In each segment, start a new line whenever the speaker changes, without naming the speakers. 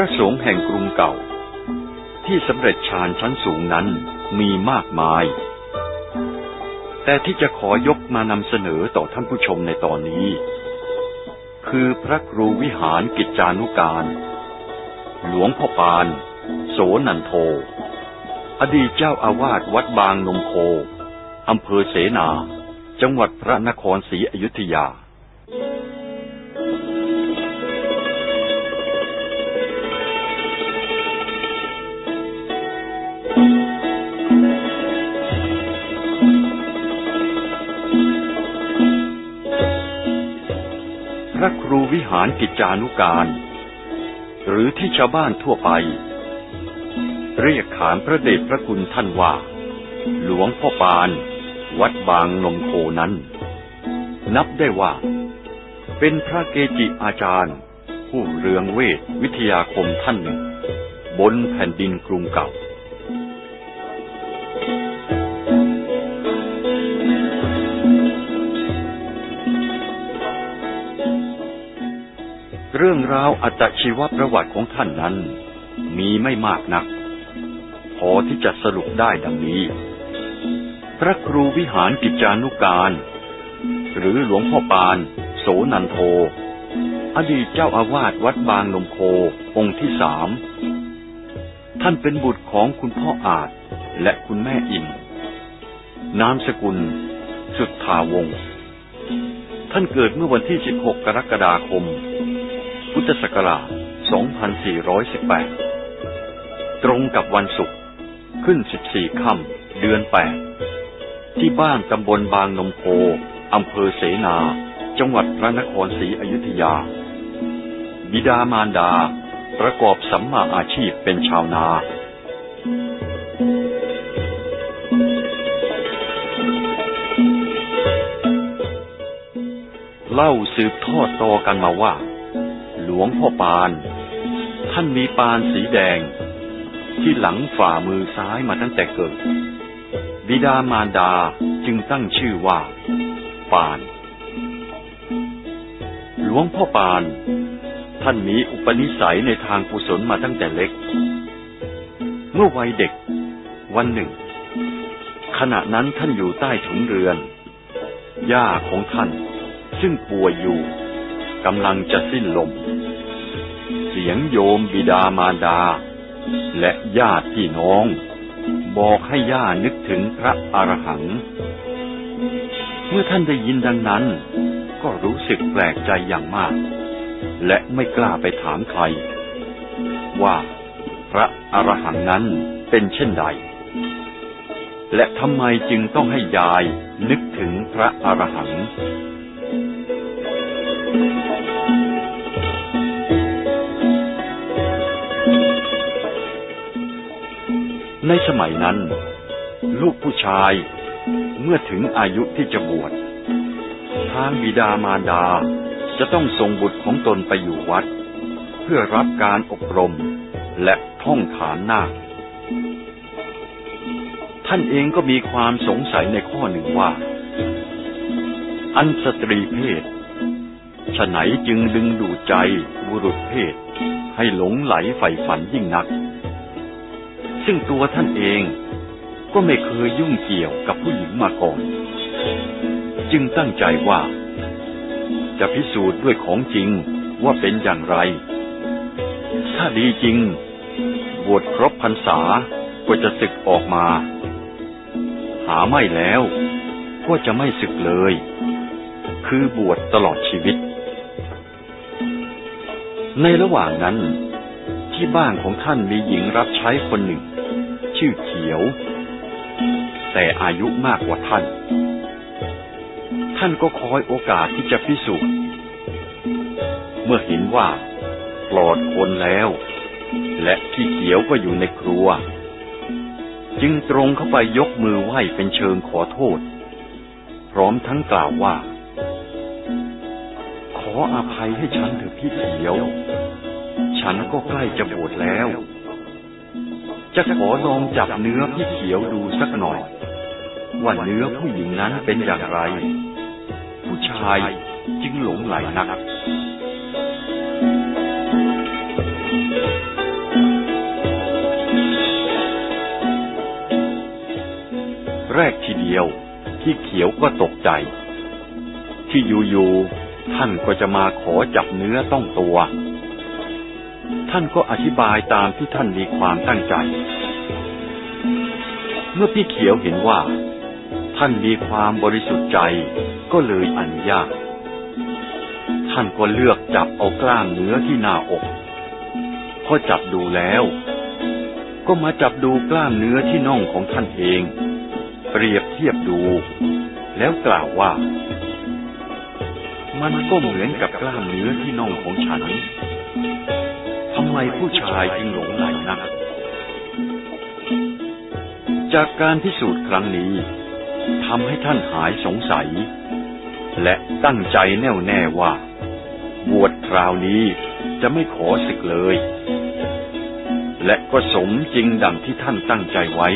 ระสงฆ์แห่งกรุงเก่า ที่สำเร็จฌานชั้นสูงนั้นมีมากมาย แต่ที่จะขอยกมานำเสนอต่อท่านผู้ชมในตอนนี้ คือพระครูวิหารกิจจานุการ หลวงพ่อปาน โสนันโท อดีตเจ้าอาวาสวัดบางนมโคอำเภอเสนา จังหวัดพระนครศรีอยุธยา วิหารกิจจานุการ หรือที่ชาวบ้านทั่วไป เรียกขานพระเดชพระคุณท่านว่า หลวงพ่อปาน วัดบางนมโคนั้น นับได้ว่า เป็นพระเกจิอาจารย์ ผู้เรืองเวทวิทยาคมท่านหนึ่ง บนแผ่นดินกรุงเก่า เรื่องราวอัตชีวประวัติของท่านนั้น มีไม่มากนัก พอที่จะสรุปได้ดังนี้ พระครูวิหารกิจจานุการ หรือหลวงพ่อปาน โสนันโท อดีตเจ้าอาวาสวัดบางลมโคองค์ที่สาม ท่านเป็นบุตรของคุณพ่ออาจและคุณแม่อิ่มนามสกุล สุดทาวงศ์ท่านเกิดเมื่อวันที่ 16 กรกฎาคม พุทธศักราช 2418 ตรงกับวันศุกร์ขึ้น 14 ค่ำ เดือน 8 ที่บ้านตำบลบางนมโคอำเภอเสนา จังหวัดพระนครศรีอยุธยา บิดามารดา ประกอบสัมมาอาชีพเป็นชาวนาเล่าสืบทอดต่อกันมาว่า ลวงพ่อปาน ท่านมีปานสีแดง ที่หลังฝ่ามือซ้ายมาตั้งแต่เกิด บิดามารดาจึงตั้งชื่อว่า ปาน หลวงพ่อปาน ท่านมีอุปนิสัยในทางกุศลมาตั้งแต่เล็ก เมื่อวัยเด็ก วันหนึ่ง ขณะนั้นท่านอยู่ใต้ถุนเรือน ย่าของท่านซึ่งป่วยอยู่ กำลังจะสิ้นลม เสียงโยมบิดามารดา และญาติพี่น้อง บอกให้ย่านึกถึงพระอรหันต์เมื่อท่านได้ยินดังนั้น ก็รู้สึกแปลกใจอย่างมาก และไม่กล้าไปถามใคร ว่าพระอรหันต์นั้นเป็นเช่นใด และทำไมจึงต้องให้ยายนึกถึงพระอรหันต์ ในสมัยนั้น ลูกผู้ชายเมื่อถึงอายุที่จะบวชทางบิดามารดาจะต้องส่งบุตรของตนไปอยู่วัด เพื่อรับการอบรมและท่องฐานนาคท่านเองก็มีความสงสัยในข้อหนึ่งว่า อันสตรีเพศ ฉไหนจึงดึงดูใจบุรุษเพศ ให้หลงไหลใฝ่ฝันยิ่งนัก ซึ่งตัวท่านเองก็ไม่เคยยุ่งเกี่ยวกับผู้หญิงมาก่อน จึงตั้งใจว่า จะพิสูจน์ด้วยของจริงว่าเป็นอย่างไร ถ้าดีจริง บวชครบพรรษาก็จะศึกออกมา หาไม่แล้วก็จะไม่ศึกเลย คือบวชตลอดชีวิต ในระหว่างนั้น ที่บ้านของท่านมีหญิงรับใช้คนหนึ่ง ชื่อเขียว แต่อายุมากกว่าท่าน ท่านก็คอยโอกาสที่จะพิสูจน์เมื่อเห็นว่าปลอดคนแล้ว และพี่เขียวก็อยู่ในครัว จึงตรงเข้าไปยกมือไหว้เป็นเชิงขอโทษ พร้อมทั้งกล่าวว่า ขออภัยให้ฉันเถอะพี่เขียว ฉันก็ใกล้จะบวชแล้ว จะขอลองจับเนื้อพี่เขียวดูสักหน่อย ว่าเนื้อผู้หญิงนั้นเป็นอย่างไร ผู้ชายจึงหลงไหลนักแรกทีเดียว พี่เขียวก็ตกใจ ที่อยู่ๆ ท่านก็จะมาขอจับเนื้อต้องตัว ท่านก็อธิบายตามที่ท่านมีความตั้งใจ เมื่อพี่เขียวเห็นว่า ท่านมีความบริสุทธิ์ใจก็เลยอนุญาต ท่านก็เลือกจับเอากล้ามเนื้อที่หน้าอก พอจับดูแล้ว ก็มาจับดูกล้ามเนื้อที่น่องของท่านเอง เปรียบเทียบดู แล้วกล่าวว่า มันก็เหมือนกับกล้ามเนื้อที่น่องของฉันทำไมผู้ชายจึงหลงไหลนัก จากการพิสูจน์ครั้งนี้ทำให้ท่านหายสงสัย และตั้งใจแน่วแน่ว่า บวชคราวนี้จะไม่ขอศึกเลย และก็สมจริงดังที่ท่านตั้งใจไว้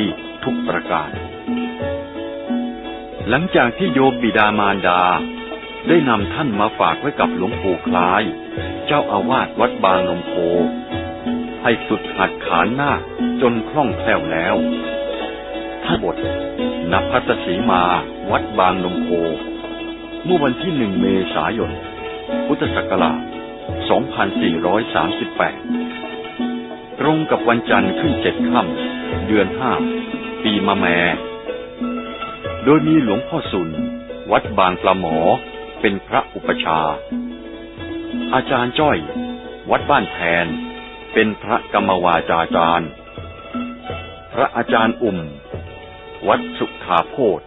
ทุกประการ หลังจากที่โยมบิดามารดา ได้นำท่านมาฝากไว้กับหลวงปู่คล้าย เจ้าอาวาสวัดบางนมโคให้ฝึกหัดขานหน้าจนคล่องแคล่วแล้วท่านบทนภัสสีมาวัดบางนมโคเมื่อวันที่หนึ่งเมษายน พุทธศักราช 2438 ตรงกับวันจันทร์ขึ้นเจ็ดค่ำเดือนห้าปีมะแม โดยมีหลวงพ่อสุน วัดบางปลาหมอ เป็นพระอุปชา อาจารย์จ้อย วัดบ้านแทนเป็นพระกรรมวาจาจารย์ พระอาจารย์อุ่ม วัดสุขาโพธ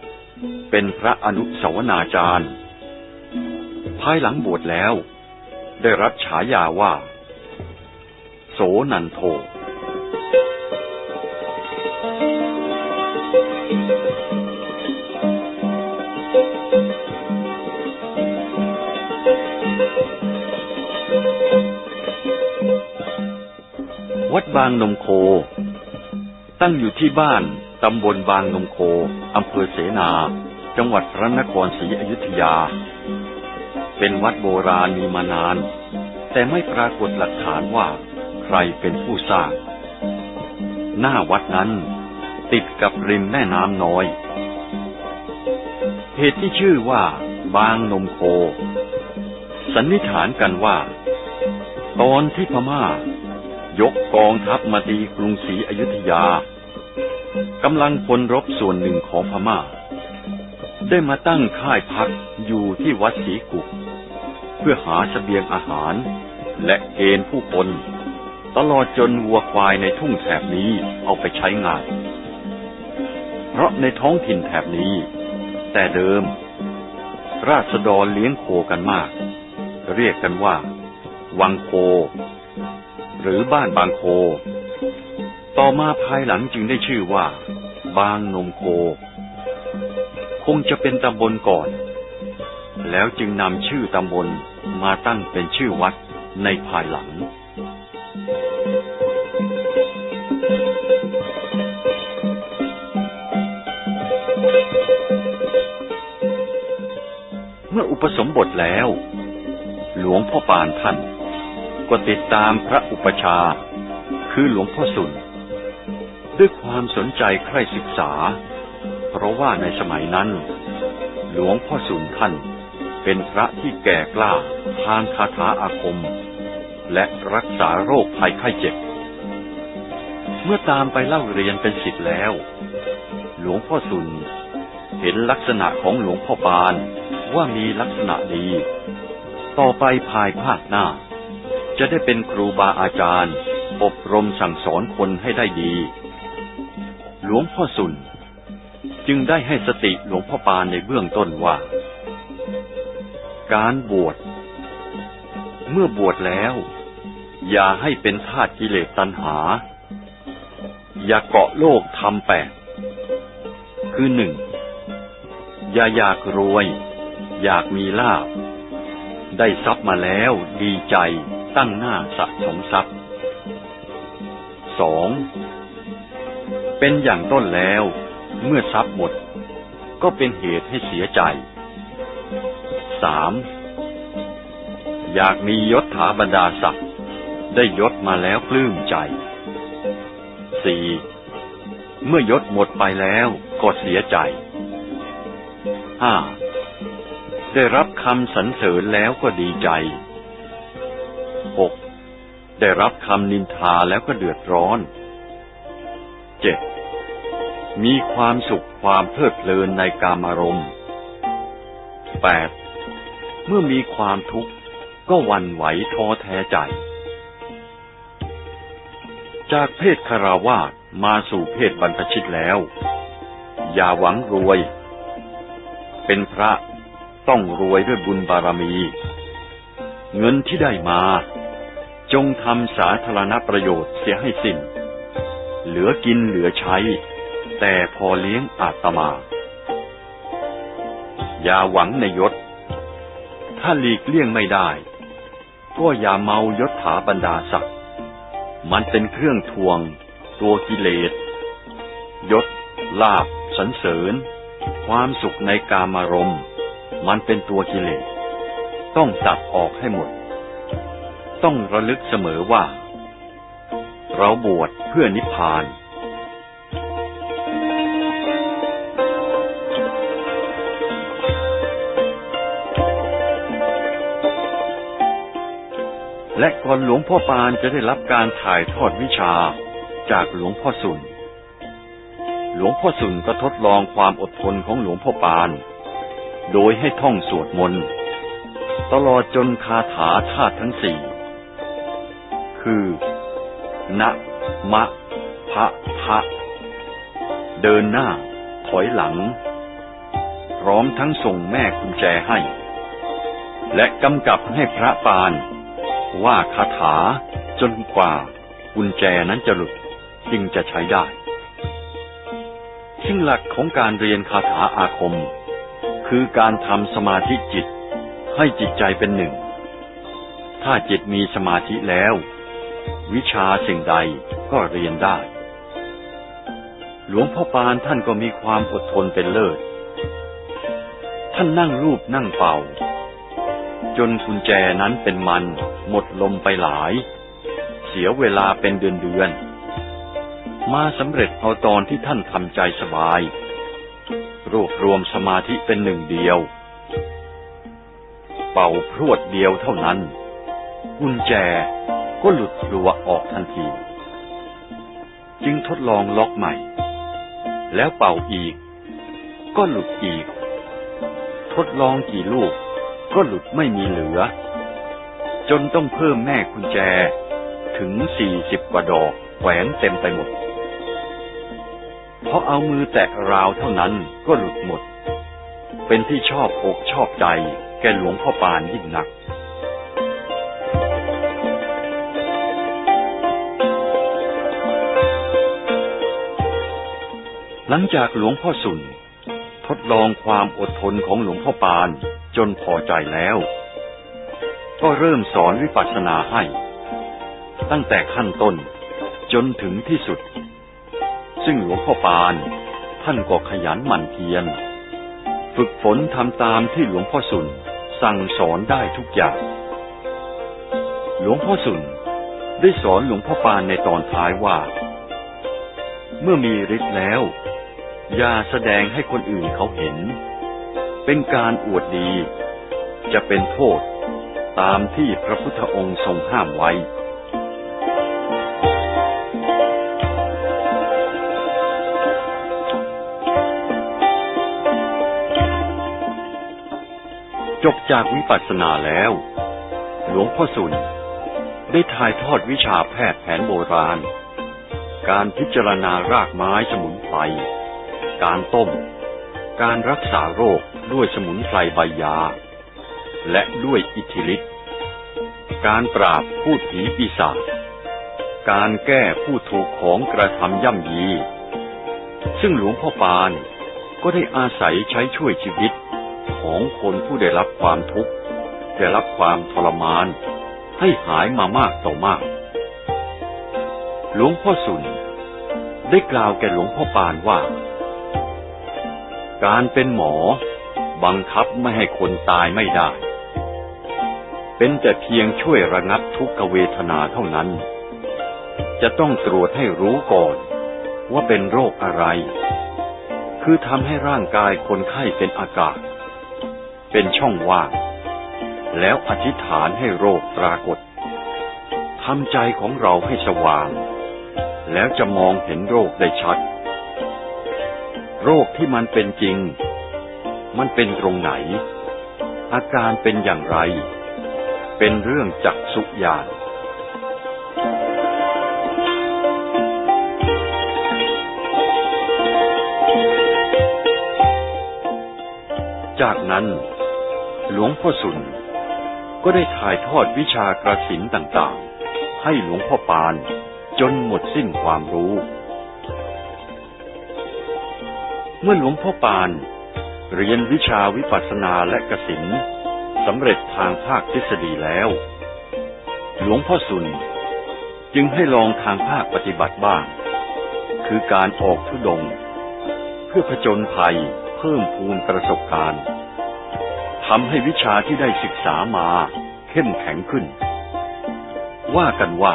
เป็นพระอนุสาวนาจารย์ ภายหลังบวชแล้ว ได้รับฉายาว่า โสนันโท วัดบางนมโค ตั้งอยู่ที่บ้านตำบลบางนมโคอำเภอเสนา จังหวัดพระนครศรีอยุธยา เป็นวัดโบราณมีมานาน แต่ไม่ปรากฏหลักฐานว่าใครเป็นผู้สร้าง หน้าวัดนั้นติดกับริมแม่น้ำน้อย เหตุที่ชื่อว่าบางนมโค สันนิษฐานกันว่า ตอนที่พมา่า ยกกองทัพมาตีกรุงศรีอยุธยากำลังพลรบส่วนหนึ่งของพมา่า ได้มาตั้งค่ายพักอยู่ที่วัดศรีกุก เพื่อหาสเสบียงอาหาร และเกณฑ์ผู้คนตลอดจนวัวควายในทุ่งแถบนี้เอาไปใช้งาน เพราะในท้องถิ่นแถบนี้ แต่เดิม ราษฎรเลี้ยงโคกันมาก เรียกกันว่า วังโค หรือบ้านบางโค ต่อมาภายหลังจึงได้ชื่อว่า บางนมโค คงจะเป็นตำบลก่อน แล้วจึงนำชื่อตำบลมาตั้งเป็นชื่อวัดในภายหลังเมื่ออุปสมบทแล้ว หลวงพ่อปานท่าน ก็ติดตามพระอุปชา คือหลวงพ่อสุน ด้วยความสนใจใคร่ศึกษา เพราะว่าในสมัยนั้น หลวงพ่อสุนท่านเป็นพระที่แก่กล้าทางคาถาอาคม และรักษาโรคภัยไข้เจ็บ เมื่อตามไปเล่าเรียนเป็นสิทธิ์แล้ว หลวงพ่อสุนเห็นลักษณะของหลวงพ่อปานว่ามีลักษณะดี ต่อไปภายภาคหน้า จะได้เป็นครูบาอาจารย์ อบรมสั่งสอนคนให้ได้ดี หลวงพ่อสุนจึงได้ให้สติหลวงพ่อปานในเบื้องต้นว่า การบวช เมื่อบวชแล้ว อย่าให้เป็นทาสกิเลสตัณหา อย่าเกาะโลกทำแปดคือหนึ่งอย่าอยากรวย อยากมีลาบ ได้ทรัพย์มาแล้วดีใจ ตั้งหน้าสะสมทรัพย์สองเป็นอย่างต้นแล้ว เมื่อทรัพย์หมด ก็เป็นเหตุให้เสียใจสามอยากมียศถาบรรดาศักดิ์ได้ยศมาแล้วปลื้มใจสี่เมื่อยศหมดไปแล้วก็เสียใจห้าได้รับคำสรรเสริญแล้วก็ดีใจ หกได้รับคำนินทาแล้วก็เดือดร้อนเจ็ดมีความสุขความเพลิดเพลินในกามารมณ์แปดเมื่อมีความทุกข์ก็วันไหวท้อแท้ใจ จากเพศคาราวาสมาสู่เพศบรรพชิตแล้ว อย่าหวังรวย เป็นพระต้องรวยด้วยบุญบารมี เงินที่ได้มา จงทำสาธารณประโยชน์เสียให้สิ้น เหลือกินเหลือใช้ แต่พอเลี้ยงอาตมา อย่าหวังในยศ ถ้าหลีกเลี่ยงไม่ได้ ก็อย่าเมายศถาบรรดาศักดิ์มันเป็นเครื่องทวง ตัวกิเลส ยศ ลาบสันเสริญ ความสุขในกามารมณ์ มันเป็นตัวกิเลส ต้องตัดออกให้หมด ต้องระลึกเสมอว่า เราบวชเพื่อนิพพานและก่อนหลวงพ่อปานจะได้รับการถ่ายทอดวิชาจากหลวงพ่อสุน หลวงพ่อสุนก็ทดลองความอดทนของหลวงพ่อปาน โดยให้ท่องสวดมนต์ ตลอดจนคาถาธาตุทั้งสี่ คือนะมะพะพะเดินหน้า ถอยหลัง พร้อมทั้งส่งแม่กุญแจให้ และกำกับให้พระปาน ว่าคาถาจนกว่ากุญแจนั้นจะหลุดจึงจะใช้ได้ ซึ่งหลักของการเรียนคาถาอาคม คือการทำสมาธิจิต ให้จิตใจเป็นหนึ่ง ถ้าจิตมีสมาธิแล้ว วิชาสิ่งใดก็เรียนได้ หลวงพ่อปานท่านก็มีความอดทนเป็นเลิศ ท่านนั่งรูปนั่งเป่า จนกุญแจนั้นเป็นมันหมดลมไปหลาย เสียเวลาเป็นเดือนเดือน มาสำเร็จเอาตอนที่ท่านทำใจสบาย รวบรวมสมาธิเป็นหนึ่งเดียว เป่าพรวดเดียวเท่านั้น กุญแจก็หลุดหลัวออกทันที จึงทดลองล็อกใหม่ แล้วเป่าอีก ก็หลุดอีก ทดลองกี่ลูก ก็หลุดไม่มีเหลือ จนต้องเพิ่มแม่กุญแจถึงสี่สิบกว่าดอกแขวนเต็มไปหมดพอเอามือแตะราวเท่านั้นก็หลุดหมด เป็นที่ชอบอกชอบใจ แกหลวงพ่อปานยิ่งนัก หลังจากหลวงพ่อสุน ทดลองความอดทนของหลวงพ่อปานจนพอใจแล้ว ก็เริ่มสอนวิปัสสนาให้ ตั้งแต่ขั้นต้นจนถึงที่สุด ซึ่งหลวงพ่อปาน ท่านก็ขยันหมั่นเพียร ฝึกฝนทำตามที่หลวงพ่อสุน สั่งสอนได้ทุกอย่าง หลวงพ่อสุนได้สอนหลวงพ่อปานในตอนท้ายว่า เมื่อมีฤทธิ์แล้ว อย่าแสดงให้คนอื่นเขาเห็น เป็นการอวดดี จะเป็นโทษตามที่พระพุทธองค์ทรงห้ามไว้ บจากวิปัสสนาแล้ว หลวงพ่อสุนได้ถ่ายทอดวิชาแพทย์แผนโบราณ การพิจารณารากไม้สมุนไพร การต้ม การรักษาโรคด้วยสมุนไพรใบยา และด้วยอิทธิฤทธิ์การปราบพูดผีปีศาจ การแก้ผู้ถูกของกระทำย่ำยี ซึ่งหลวงพ่อปานก็ได้อาศัยใช้ช่วยชีวิต ของคนผู้ได้รับความทุกข์ได้รับความทรมาน ให้หายมามากต่อมาก หลวงพ่อสุนได้กล่าวแก่หลวงพ่อปานว่า การเป็นหมอบังคับไม่ให้คนตายไม่ได้ เป็นแต่เพียงช่วยระงับทุกขเวทนาเท่านั้น จะต้องตรวจให้รู้ก่อนว่าเป็นโรคอะไร คือทำให้ร่างกายคนไข้เป็นอากาศ เป็นช่องว่าง แล้วอธิษฐานให้โรคปรากฏทำใจของเราให้สว่าง แล้วจะมองเห็นโรคได้ชัด โรคที่มันเป็นจริง มันเป็นตรงไหน อาการเป็นอย่างไร เป็นเรื่องจักสุญาณจากนั้น หลวงพ่อสุน ก็ได้ถ่ายทอดวิชากระสินต่างๆ ให้หลวงพ่อปานจนหมดสิ้นความรู้ เมื่อหลวงพ่อปานเรียนวิชาวิปัสสนาและกสินสำเร็จทางภาคทฤษฎีแล้ว หลวงพ่อสุนจึงให้ลองทางภาคปฏิบัติบ้าง คือการออกทุดง เพื่อผจญภัยเพิ่มพูนประสบการณ์ ทำให้วิชาที่ได้ศึกษามา เข้มแข็งขึ้น ว่ากันว่า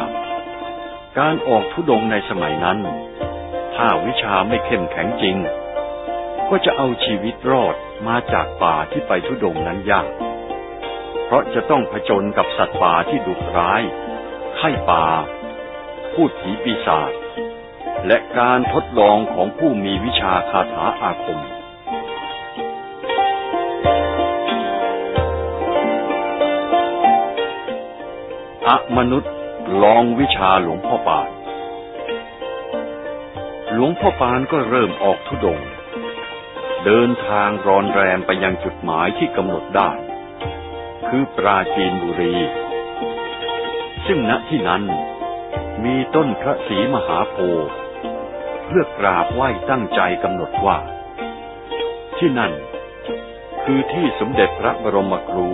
การออกทุดงในสมัยนั้น ถ้าวิชาไม่เข้มแข็งจริง ก็จะเอาชีวิตรอดมาจากป่าที่ไปทุดงนั้นยาก เพราะจะต้องผจญกับสัตว์ป่าที่ดุร้าย ไข้ป่า พูดผีปีศาจและการทดลองของผู้มีวิชาคาถาอาคม อมนุษย์ลองวิชาหลวงพ่อปาน หลวงพ่อปานก็เริ่มออกทุดง เดินทางรอนแรมไปยังจุดหมายที่กำหนดได้ คือปราจีนบุรี ซึ่งณที่นั้นมีต้นพระศรีมหาโพธิ์เพื่อกราบไหว้ตั้งใจกำหนดว่า ที่นั่น คือที่สมเด็จพระบรมครู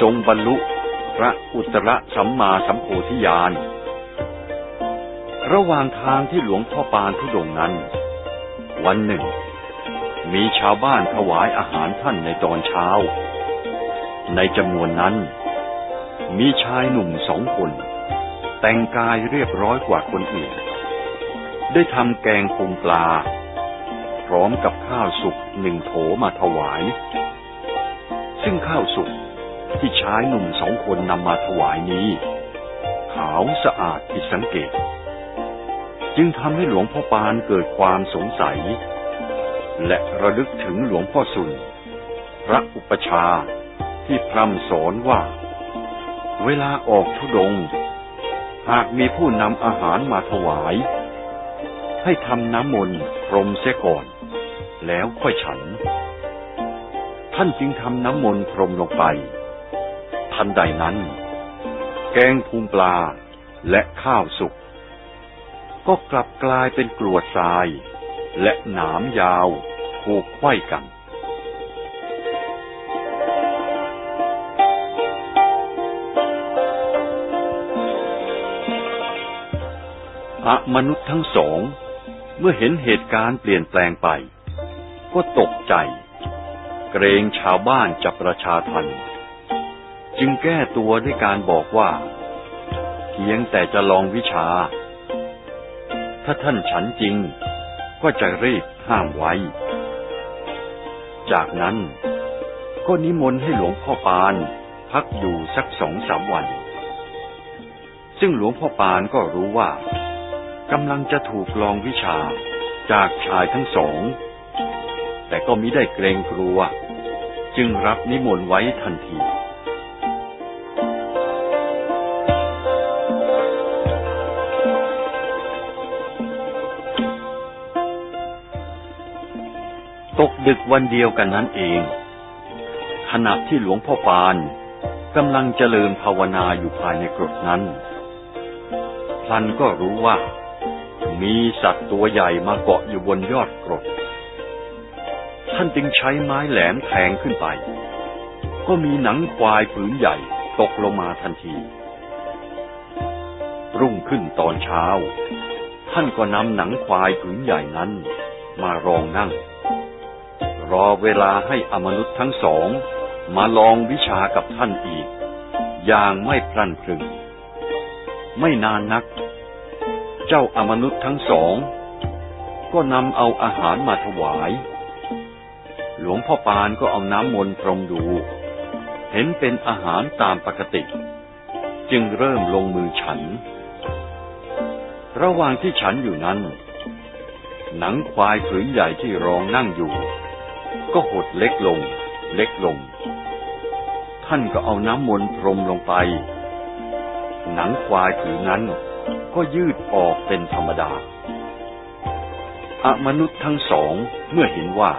ทรงบรรลุ ระอุตรสัมมาสัมโพธิญาณ ระหว่างทางที่หลวงพ่อปานทุดงนั้น วันหนึ่ง มีชาวบ้านถวายอาหารท่านในตอนเช้า ในจำนวนนั้น มีชายหนุ่มสองคน แต่งกายเรียบร้อยกว่าคนอื่น ได้ทำแกงพุงปลา พร้อมกับข้าวสุกหนึ่งโถมาถวาย ซึ่งข้าวสุก ที่ชายหนุ่มสองคนนำมาถวายนี้ ขาวสะอาดผิดสังเกต จึงทำให้หลวงพ่อปานเกิดความสงสัย และระลึกถึงหลวงพ่อสุน พระอุปชาที่พร่ำสอนว่า เวลาออกทุดง หากมีผู้นำอาหารมาถวาย ให้ทำน้ำมนต์พรมเสียก่อน แล้วค่อยฉัน ท่านจึงทำน้ำมนต์พรมลงไป ทันใดนั้น แกงพุงปลาและข้าวสุก ก็กลับกลายเป็นกรวดทราย และหนามยาวผูกไขว้กันอะมนุษย์ทั้งสอง เมื่อเห็นเหตุการณ์เปลี่ยนแปลงไป ก็ตกใจ เกรงชาวบ้านจะประชาทัน จึงแก้ตัวด้วยการบอกว่าเพียงแต่จะลองวิชา ถ้าท่านฉันจริง ก็จะรีบห้ามไว้ จากนั้นก็นิมนต์ให้หลวงพ่อปานพักอยู่สักสองสามวัน ซึ่งหลวงพ่อปานก็รู้ว่ากำลังจะถูกลองวิชาจากชายทั้งสอง แต่ก็มิได้เกรงกลัว จึงรับนิมนต์ไว้ทันที ดึกวันเดียวกันนั้นเอง ขณะที่หลวงพ่อปานกำลังเจริญภาวนาอยู่ภายในกรดนั้นพลันก็รู้ว่า มีสัตว์ตัวใหญ่มาเกาะอยู่บนยอดกรด ท่านจึงใช้ไม้แหลมแทงขึ้นไป ก็มีหนังควายผืนใหญ่ตกลงมาทันที รุ่งขึ้นตอนเช้า ท่านก็นำหนังควายผืนใหญ่นั้นมารองนั่ง รอเวลาให้อมนุษย์ทั้งสอง มาลองวิชากับท่านอีก อย่างไม่พลันพรึง ไม่นานนัก เจ้าอมนุษย์ทั้งสอง ก็นำเอาอาหารมาถวาย หลวงพ่อปานก็เอาน้ำมนต์พรมดู เห็นเป็นอาหารตามปกติ จึงเริ่มลงมือฉัน ระหว่างที่ฉันอยู่นั้นหนังควายผืนใหญ่ที่รองนั่งอยู่ ก็หดเล็กลง เล็กลง ท่านก็เอาน้ำมนต์พรมลงไป หนังควายผืนนั้นก็ยืดออกเป็นธรรมดาอมนุษย์ทั้งสองเมื่อเห็นว่า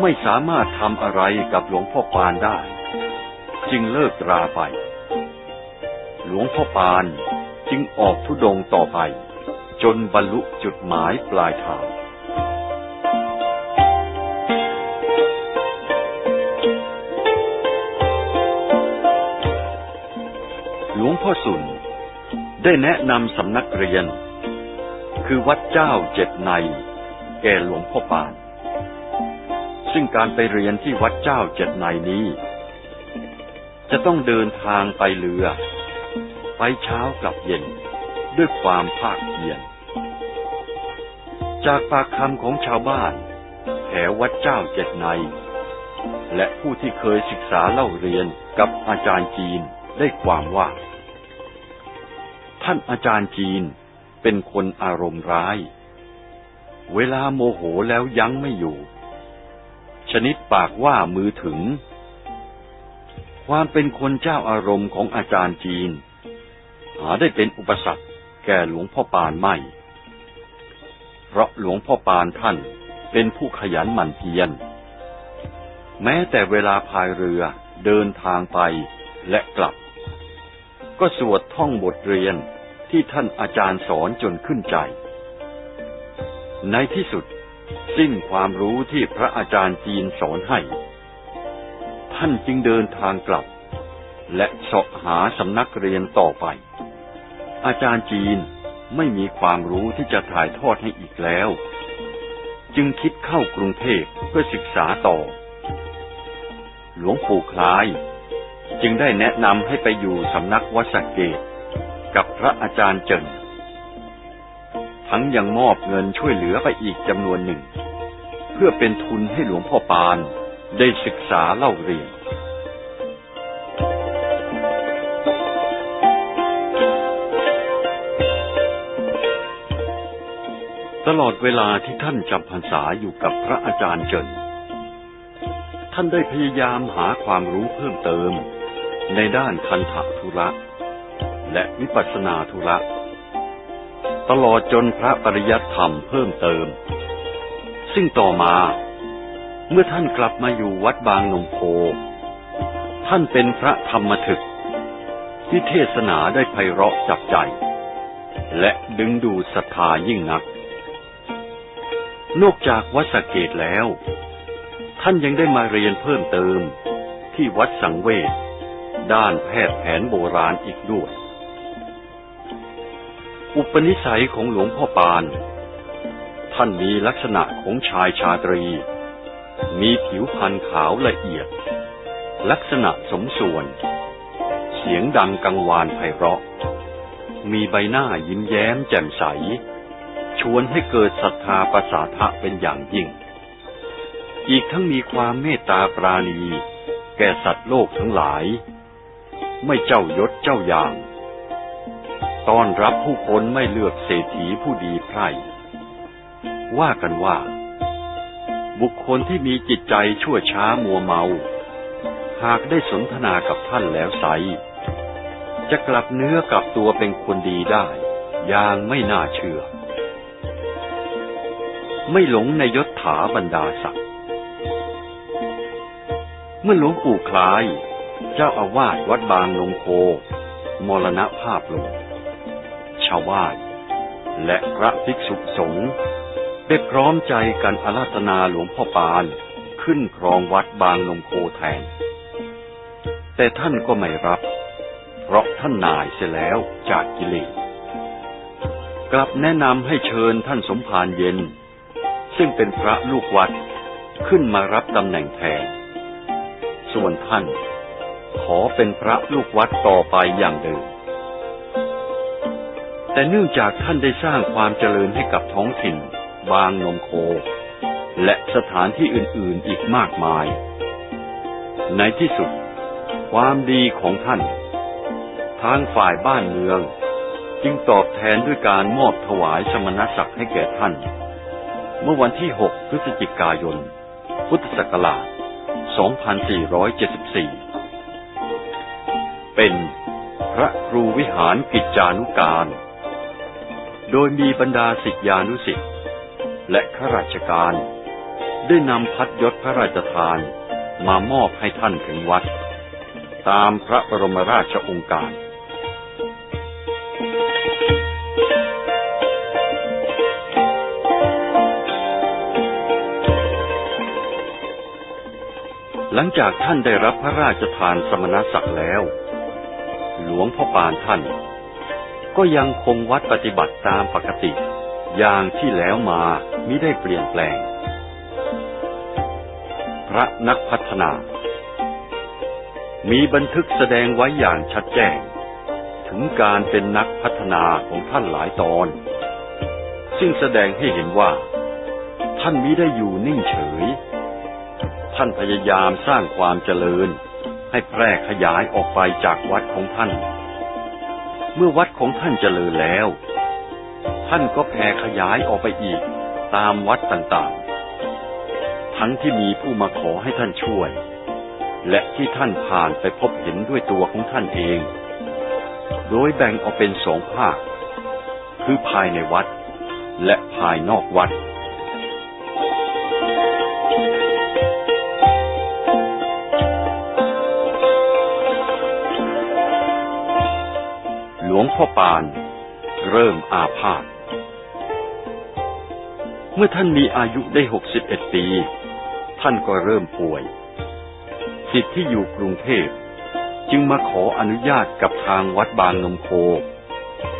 ไม่สามารถทำอะไรกับหลวงพ่อปานได้ จึงเลิกราไป หลวงพ่อปานจึงออกทุดงต่อไป จนบรรลุจุดหมายปลายทาง พ่อสุนได้แนะนำสำนักเรียน คือวัดเจ้าเจ็ดใน แก่หลวงพ่อปาน ซึ่งการไปเรียนที่วัดเจ้าเจ็ดในนี้ จะต้องเดินทางไปเรือ ไปเช้ากลับเย็นด้วยความภาคเพียรจากปากคำของชาวบ้านแถววัดเจ้าเจ็ดใน และผู้ที่เคยศึกษาเล่าเรียนกับอาจารย์จีนได้ความว่า ท่านอาจารย์จีนเป็นคนอารมณ์ร้าย เวลาโมโหแล้วยั้งไม่อยู่ ชนิดปากว่ามือถึง ความเป็นคนเจ้าอารมณ์ของอาจารย์จีน หาได้เป็นอุปสรรคแก่หลวงพ่อปานไม่ เพราะหลวงพ่อปานท่านเป็นผู้ขยันหมั่นเพียร แม้แต่เวลาพายเรือเดินทางไปและกลับ ก็สวดท่องบทเรียน ที่ท่านอาจารย์สอนจนขึ้นใจ ในที่สุด สิ้นความรู้ที่พระอาจารย์จีนสอนให้ ท่านจึงเดินทางกลับ และเสาะหาสำนักเรียนต่อไป อาจารย์จีนไม่มีความรู้ที่จะถ่ายทอดให้อีกแล้ว จึงคิดเข้ากรุงเทพเพื่อศึกษาต่อ หลวงปู่คล้าย จึงได้แนะนำให้ไปอยู่สำนักวัดสกเกต กับพระอาจารย์เจินทั้งยังมอบเงินช่วยเหลือไปอีกจำนวนหนึ่ง เพื่อเป็นทุนให้หลวงพ่อปานได้ศึกษาเล่าเรียนตลอดเวลาที่ท่านจำพรรษาอยู่กับพระอาจารย์เจินท่านได้พยายามหาความรู้เพิ่มเติม ในด้านคันธุระ และวิปัสสนาธุระ ตลอดจนพระปริยัติธรรมเพิ่มเติม ซึ่งต่อมา เมื่อท่านกลับมาอยู่วัดบางนมโพ ท่านเป็นพระธรรมถึก ที่เทศนาได้ไพเราะจับใจ และดึงดูดศรัทธายิ่งนัก นอกจากวัดสเกตแล้ว ท่านยังได้มาเรียนเพิ่มเติมที่วัดสังเวชด้านแพทย์แผนโบราณอีกด้วย อุปนิสัยของหลวงพ่อปาน ท่านมีลักษณะของชายชาตรี มีผิวพรรณขาวละเอียด ลักษณะสมส่วน เสียงดังกังวานไพเราะ มีใบหน้ายิ้มแย้มแจ่มใส ชวนให้เกิดศรัทธาประสาทะเป็นอย่างยิ่ง อีกทั้งมีความเมตตาปราณี แก่สัตว์โลกทั้งหลาย ไม่เจ้ายศเจ้าอย่าง ต้อนรับผู้คนไม่เลือกเศรษฐีผู้ดีไพร่ ว่ากันว่า บุคคลที่มีจิตใจชั่วช้ามัวเมา หากได้สนทนากับท่านแล้วใสจะกลับเนื้อกลับตัวเป็นคนดีได้ อย่างไม่น่าเชื่อ ไม่หลงในยศถาบรรดาศักดิ์เมื่อหลวงปู่คล้าย เจ้าอาวาสวัดบางนงโคมรณภาพลง ชาวบ้านและพระภิกษุสงฆ์ได้พร้อมใจกันอาราธนาหลวงพ่อปานขึ้นครองวัดบางนงโคแทน แต่ท่านก็ไม่รับ เพราะท่านนายเสียแล้วจากกิเลสกลับแนะนำให้เชิญท่านสมภารเย็น ซึ่งเป็นพระลูกวัดขึ้นมารับตำแหน่งแทน ส่วนท่านขอเป็นพระลูกวัดต่อไปอย่างเดิม แต่เนื่องจากท่านได้สร้างความเจริญให้กับท้องถิ่น บางนมโค และสถานที่อื่นๆอีกมากมาย ในที่สุด ความดีของท่าน ทางฝ่ายบ้านเมือง จึงตอบแทนด้วยการมอบถวายสมณศักดิ์ให้แก่ท่าน เมื่อวันที่ 6 พฤศจิกายน พุทธศักราช 2474 เป็นพระครูวิหารกิจจานุการ โดยมีบรรดาศิษยานุศิษย์และข้าราชการ ได้นำพัดยศพระราชทานมามอบให้ท่านถึงวัด ตามพระบรมราชองค์การหลังจากท่านได้รับพระราชทานสมณศักดิ์แล้ว หลวงพ่อปานท่าน ก็ยังคงวัดปฏิบัติตามปกติ อย่างที่แล้วมามิได้เปลี่ยนแปลง พระนักพัฒนา มีบันทึกแสดงไว้อย่างชัดแจ้ง ถึงการเป็นนักพัฒนาของท่านหลายตอน ซึ่งแสดงให้เห็นว่า ท่านมิได้อยู่นิ่งเฉย ท่านพยายามสร้างความเจริญให้แพร่ขยายออกไปจากวัดของท่าน เมื่อวัดของท่านเจริญแล้ว ท่านก็แผ่ขยายออกไปอีกตามวัดต่างๆ ทั้งที่มีผู้มาขอให้ท่านช่วย และที่ท่านผ่านไปพบเห็นด้วยตัวของท่านเอง โดยแบ่งออกเป็นสองภาค คือภายในวัดและภายนอกวัด หลวงพ่อปาน เริ่มอาพาธเมื่อท่านมีอายุได้หกสิบเอ็ดปี ท่านก็เริ่มป่วยสิทธิ์ที่อยู่กรุงเทพจึงมาขออนุญาตกับทางวัดบางนมโค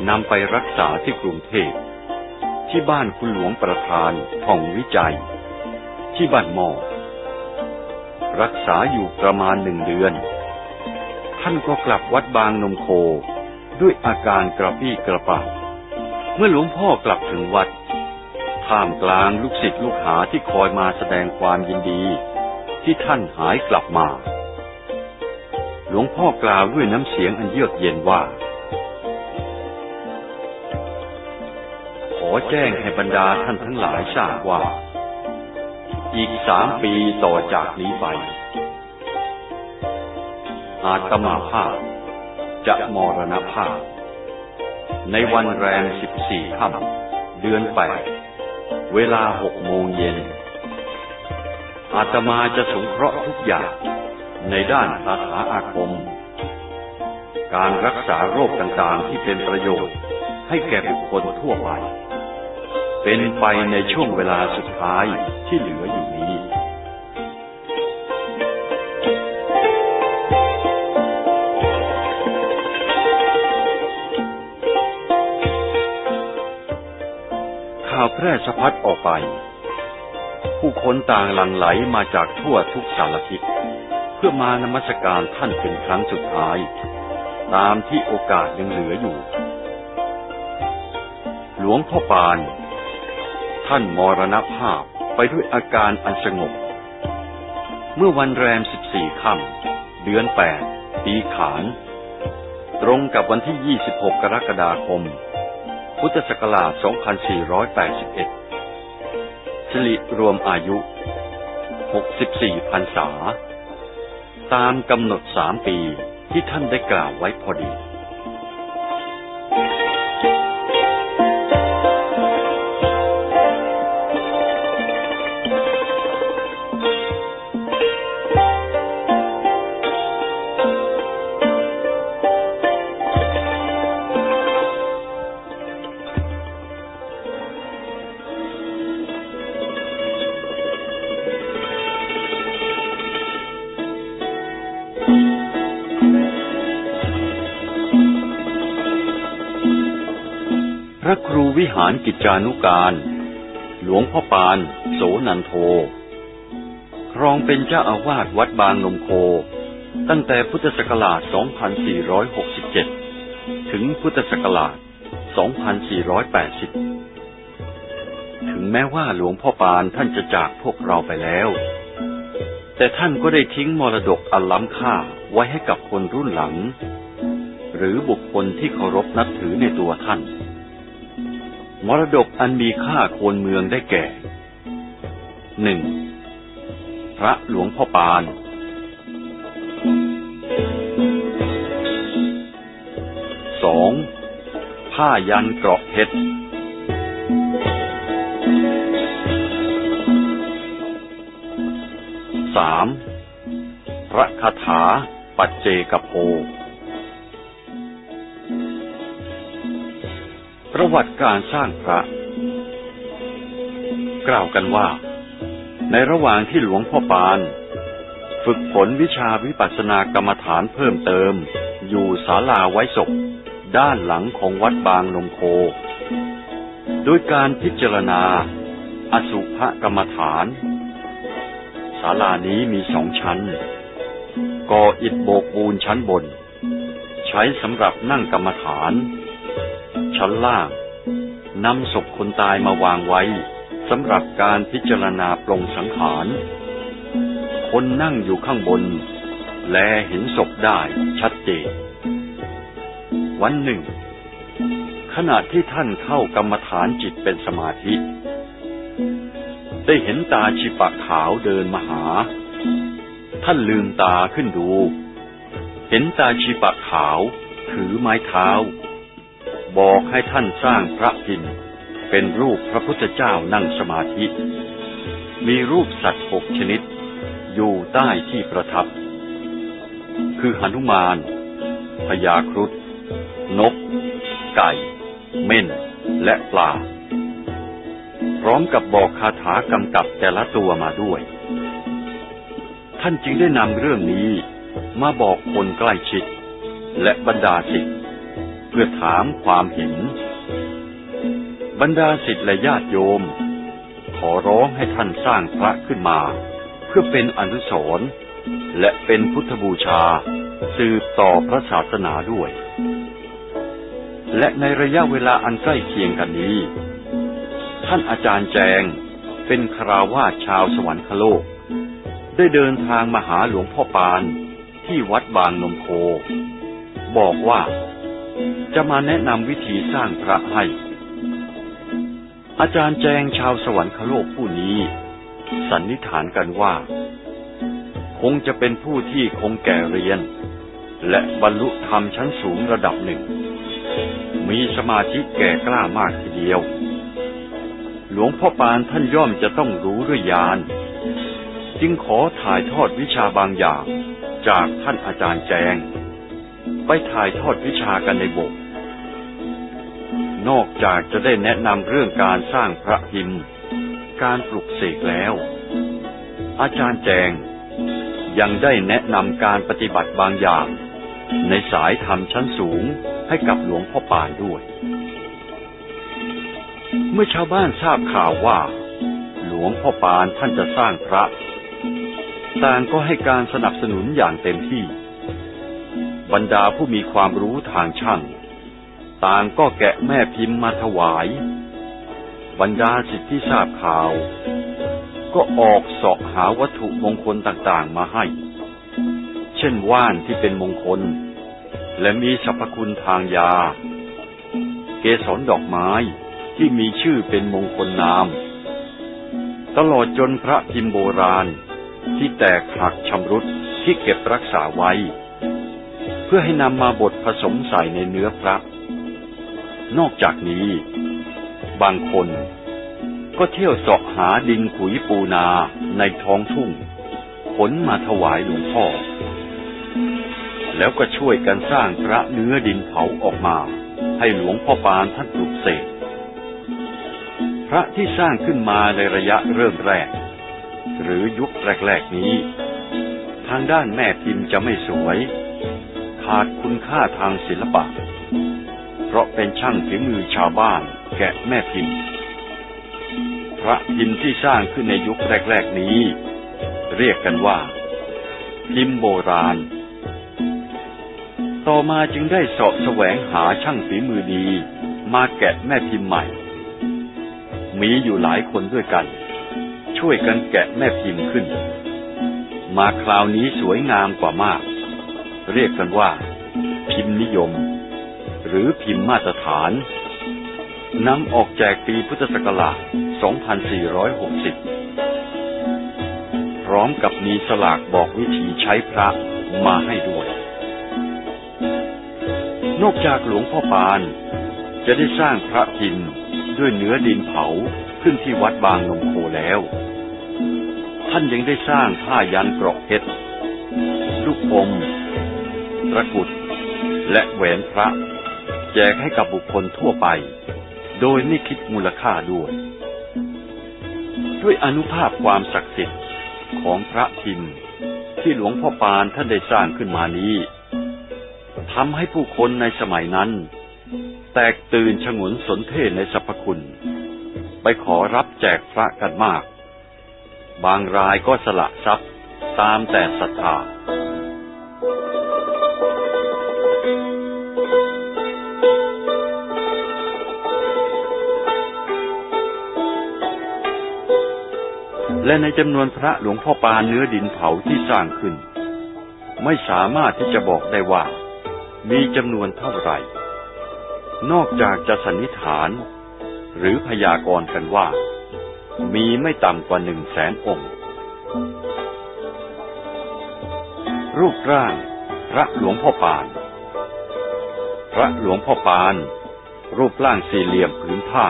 นำไปรักษาที่กรุงเทพที่บ้านคุณหลวงประธานผ่องวิจัย ที่บ้านหมอรักษาอยู่ประมาณหนึ่งเดือน ท่านก็กลับวัดบางนมโค ด้วยอาการกระปี้กระเป๋าเมื่อหลวงพ่อกลับถึงวัดท่ามกลางลูกศิษย์ลูกหาที่คอยมาแสดงความยินดี ที่ท่านหายกลับมา หลวงพ่อกล่าวด้วยน้ำเสียงอันเยือกเย็นว่า ขอแจ้งให้บรรดาท่านทั้งหลายทราบว่า อีกสามปีต่อจากนี้ไปอาตมาภาพ จะมรณภาพ ในวันแรมสิบสี่ค่ำเดือนแปดเวลาหกโมงเย็น อาตมาจะสงเคราะห์ทุกอย่างในด้านคาถาอาคม การรักษาโรคต่างๆที่เป็นประโยชน์ให้แก่บุคคลทั่วไป เป็นไปในช่วงเวลาสุดท้ายที่เหลืออยู่นี้ แพร่สะพัดออกไป ผู้คนต่างหลั่งไหลมาจากทั่วทุกสารทิศเพื่อมานมัสการท่านเป็นครั้งสุดท้าย ตามที่โอกาสยังเหลืออยู่ หลวงพ่อปาน ท่านมรณภาพไปด้วยอาการอันสงบ เมื่อวันแรม14ค่ำเดือน8ปีขาน ตรงกับวันที่ 26 กรกฎาคม พุทธศักราช 2481สิริรวมอายุ 64พรรษา ตามกำหนดสามปีที่ท่านได้กล่าวไว้พอดี กิจจานุการ หลวงพ่อปาน โสนันโท ครองเป็นเจ้าอาวาสวัดบางนมโค ตั้งแต่พุทธศักราช 2467 ถึงพุทธศักราช 2480 ถึงแม้ว่าหลวงพ่อปานท่านจะจากพวกเราไปแล้ว แต่ท่านก็ได้ทิ้งมรดกอันล้ำค่าไว้ให้กับคนรุ่นหลัง หรือบุคคลที่เคารพนับถือในตัวท่าน มรดกอันมีค่าควรเมืองได้แก่หนึ่งพระหลวงพ่อปานสองผ้ายันเกราะเพชรสามพระคาถาปัจเจกโพ ประวัติการสร้างพระ กล่าวกันว่า ในระหว่างที่หลวงพ่อปาน ฝึกฝนวิชาวิปัสสนากรรมฐานเพิ่มเติม อยู่ศาลาไว้ศพด้านหลังของวัดบางนมโค โดยการพิจารณา อสุภกรรมฐานศาลานี้มีสองชั้น ก่ออิฐโบกปูนชั้นบน ใช้สำหรับนั่งกรรมฐาน ชั้นล่างนำศพคนตายมาวางไว้สำหรับการพิจารณาปรงสังขาร คนนั่งอยู่ข้างบน แลเห็นศพได้ชัดเจน วันหนึ่ง ขณะที่ท่านเข้ากรรมฐานจิตเป็นสมาธิ ได้เห็นตาชิปะขาวเดินมาหา ท่านลืมตาขึ้นดู เห็นตาชิปะขาวถือไม้เท้า บอกให้ท่านสร้างพระพิมพ์เป็นรูปพระพุทธเจ้านั่งสมาธิ มีรูปสัตว์หกชนิด อยู่ใต้ที่ประทับ คือหนุมานพญาครุฑนก ไก่ เม่น และปลา พร้อมกับบอกคาถากำกับแต่ละตัวมาด้วย ท่านจึงได้นำเรื่องนี้มาบอกคนใกล้ชิด และบรรดาศิษย์ พื่อถามความเห็น บรรดาศิษย์และญาติโยม ขอร้องให้ท่านสร้างพระขึ้นมา เพื่อเป็นอนุสรณ์และเป็นพุทธบูชา สืบต่อพระศาสนาด้วย และในระยะเวลาอันใกล้เคียงกันนี้ ท่านอาจารย์แจงเป็นคราวาสชาวสวรรคโลก ได้เดินทางมาหาหลวงพ่อปานที่วัดบางนมโค บอกว่า จะมาแนะนำวิธีสร้างพระให้ อาจารย์แจงชาวสวรรคโลกผู้นี้ สันนิษฐานกันว่า คงจะเป็นผู้ที่คงแก่เรียน และบรรลุธรรมชั้นสูงระดับหนึ่ง มีสมาธิแก่กล้ามากทีเดียว หลวงพ่อปานท่านย่อมจะต้องรู้ด้วยญาณจึงขอถ่ายทอดวิชาบางอย่างจากท่านอาจารย์แจง ไปถ่ายทอดวิชากันในโบสถ์นอกจากจะได้แนะนำเรื่องการสร้างพระพิมพ์การปลุกเสกแล้ว อาจารย์แจงยังได้แนะนำการปฏิบัติบางอย่าง ในสายธรรมชั้นสูงให้กับหลวงพ่อปานด้วย เมื่อชาวบ้านทราบข่าวว่า หลวงพ่อปานท่านจะสร้างพระ ต่างก็ให้การสนับสนุนอย่างเต็มที่ บรรดาผู้มีความรู้ทางช่าง ต่างก็แกะแม่พิมพ์มาถวาย บรรดาสิทธิที่ทราบข่าว ก็ออกเสาะหาวัตถุมงคลต่างๆมาให้ เช่นว่านที่เป็นมงคล และมีสรรพคุณทางยา เกสรดอกไม้ที่มีชื่อเป็นมงคลนาม ตลอดจนพระพิมพ์โบราณที่แตกหักชำรุดที่เก็บรักษาไว้ พื่อให้นำมาบดผสมใส่ในเนื้อพระ นอกจากนี้ บางคนก็เที่ยวเสาะหาดินขุยปูนาในท้องทุ่งขนมาถวายหลวงพ่อ แล้วก็ช่วยกันสร้างพระเนื้อดินเผาออกมา ให้หลวงพ่อปานท่านปลุกเสกพระที่สร้างขึ้นมาในระยะเริ่มแรก หรือยุคแรก ๆ นี้ ทางด้านแม่พิมพ์จะไม่สวย ขาดคุณค่าทางศิลปะ เพราะเป็นช่างฝีมือชาวบ้านแกะแม่พิมพ์ พระพิมพ์ที่สร้างขึ้นในยุคแรก ๆนี้ เรียกกันว่า พิมพ์โบราณ ต่อมาจึงได้สาะแสวงหาช่างฝีมือดี มาแกะแม่พิมพ์ใหม่ มีอยู่หลายคนด้วยกัน ช่วยกันแกะแม่พิมพ์ขึ้น มาคราวนี้สวยงามกว่ามาก เรียกกันว่า พิมพ์นิยม หรือพิมพ์มาตรฐานนำออกแจกปีพุทธศักราช 2460 พร้อมกับมีสลากบอกวิธีใช้พระมาให้ด้วย นอกจากหลวงพ่อปาน จะได้สร้างพระพิมพ์ด้วยเนื้อดินเผาขึ้นที่วัดบางนมโคแล้ว ท่านยังได้สร้างผ้ายันเกราะเพชรลูกอม ตะกุดและแหวนพระ แจกให้กับบุคคลทั่วไป โดยไม่คิดมูลค่าด้วย ด้วยอนุภาพความศักดิ์สิทธิ์ของพระพิมพ์ ที่หลวงพ่อปานท่านได้สร้างขึ้นมานี้ทำให้ผู้คนในสมัยนั้น แตกตื่นฉงนสนเทศในสรรพคุณ ไปขอรับแจกพระกันมาก บางรายก็สละทรัพย์ตามแต่ศรัทธา และในจำนวนพระหลวงพ่อปานเนื้อดินเผาที่สร้างขึ้น ไม่สามารถที่จะบอกได้ว่า มีจำนวนเท่าไหร่ นอกจากจะสันนิษฐาน หรือพยากรณ์กันว่า มีไม่ต่ำกว่าหนึ่งแสนองค์ รูปร่าง พระหลวงพ่อปาน พระหลวงพ่อปาน รูปร่างสี่เหลี่ยมผืนผ้า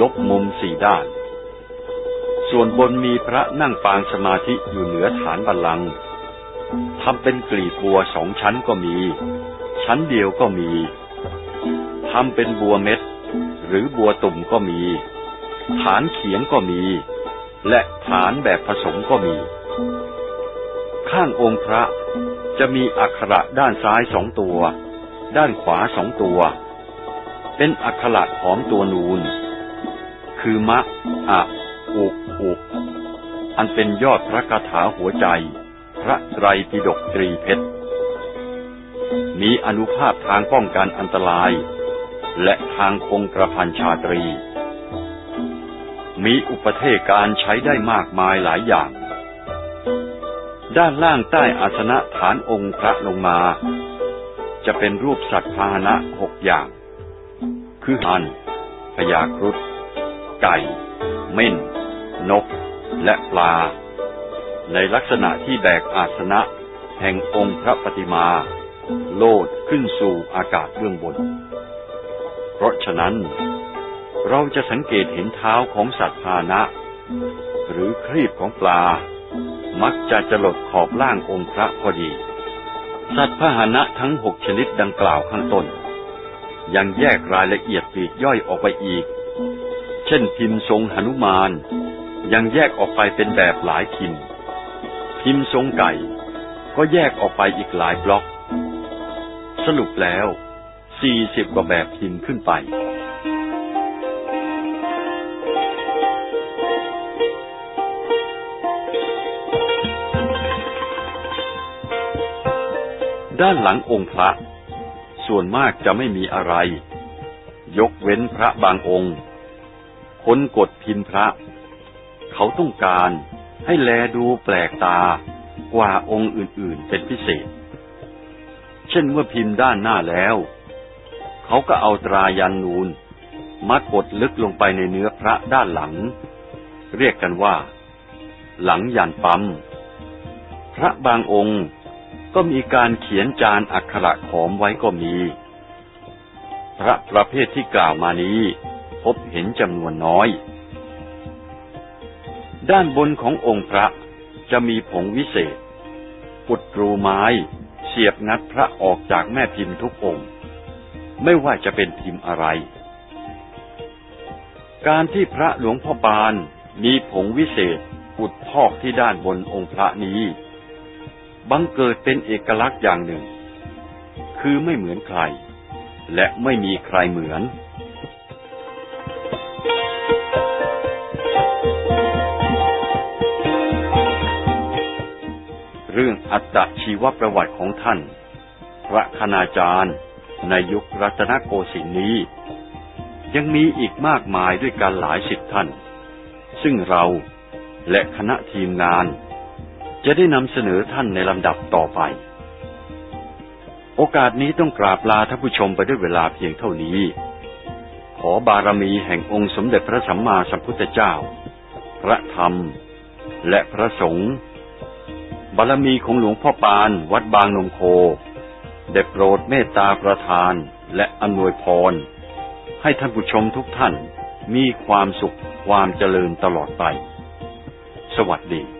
ลบมุมสี่ด้าน ส่วนบนมีพระนั่งปางสมาธิอยู่เหนือฐานบัลลังก์ทำเป็นกลีบบัวสองชั้นก็มี ชั้นเดียวก็มีทำเป็นบัวเม็ด หรือบัวตุ่มก็มี ฐานเขียงก็มี และฐานแบบผสมก็มี ข้างองค์พระจะมีอักขระด้านซ้ายสองตัว ด้านขวาสองตัว เป็นอักขระของตัวนูน คือมะอะ อุอุอันเป็นยอดพระคาถาหัวใจ พระไตรปิฎกตรีเพชร มีอนุภาพทางป้องกันอันตราย และทางคงกระพันชาตรี มีอุปเทศการใช้ได้มากมายหลายอย่าง ด้านล่างใต้อาสนะฐานองค์พระลงมา จะเป็นรูปสัตว์พาหนะหกอย่าง คือหันพยาครุฑไก่ เม่น นก และปลา ในลักษณะที่แบกอาสนะ แห่งองค์พระปฏิมา โลดขึ้นสู่อากาศเบื้องบน เพราะฉะนั้น เราจะสังเกตเห็นเท้าของสัตว์พานะ หรือครีบของปลา มักจะจรดขอบล่างองค์พระพอดี สัตว์พาหนะทั้งหกชนิดดังกล่าวข้างต้น ยังแยกรายละเอียดปลีกย่อยออกไปอีกเช่นพิมพ์ทรงหนุมาน ยังแยกออกไปเป็นแบบหลายพิมพ์ พิมพ์ทรงไก่ ก็แยกออกไปอีกหลายบล็อก สรุปแล้วสี่สิบกว่าแบบพิมพ์ขึ้นไป ด้านหลังองค์พระ ส่วนมากจะไม่มีอะไร ยกเว้นพระบางองค์คนกดพิมพ์พระ เขาต้องการให้แลดูแปลกตากว่าองค์อื่นๆเป็นพิเศษ เช่นเมื่อพิมพ์ด้านหน้าแล้ว เขาก็เอาตรายันนูนมากดลึกลงไปในเนื้อพระด้านหลัง เรียกกันว่า หลังยันปั๊ม พระบางองค์ก็มีการเขียนจานอักขระขอมไว้ก็มี พระประเภทที่กล่าวมานี้ พบเห็นจำนวนน้อย ด้านบนขององค์พระจะมีผงวิเศษ ปุดรูไม้เสียบงัดพระออกจากแม่พิมพ์ทุกองค์ ไม่ว่าจะเป็นพิมพ์อะไร การที่พระหลวงพ่อปานมีผงวิเศษปุดพอกที่ด้านบนองค์พระนี้ บังเกิดเป็นเอกลักษณ์อย่างหนึ่ง คือไม่เหมือนใคร และไม่มีใครเหมือน เรื่องอัตชีวประวัติของท่าน พระคณาจารย์ ในยุครัตนโกสินทร์นี้ ยังมีอีกมากมายด้วยกันหลายสิบท่าน ซึ่งเราและคณะทีมงาน จะได้นำเสนอท่านในลำดับต่อไป โอกาสนี้ต้องกราบลาท่านผู้ชมไปด้วยเวลาเพียงเท่านี้ ขอบารมีแห่งองค์สมเด็จพระสัมมาสัมพุทธเจ้า พระธรรม และพระสงฆ์ บารมีของหลวงพ่อปานวัดบางนงโค ได้โปรดเมตตาประทานและอำนวยพร ให้ท่านผู้ชมทุกท่านมีความสุขความเจริญตลอดไป สวัสดี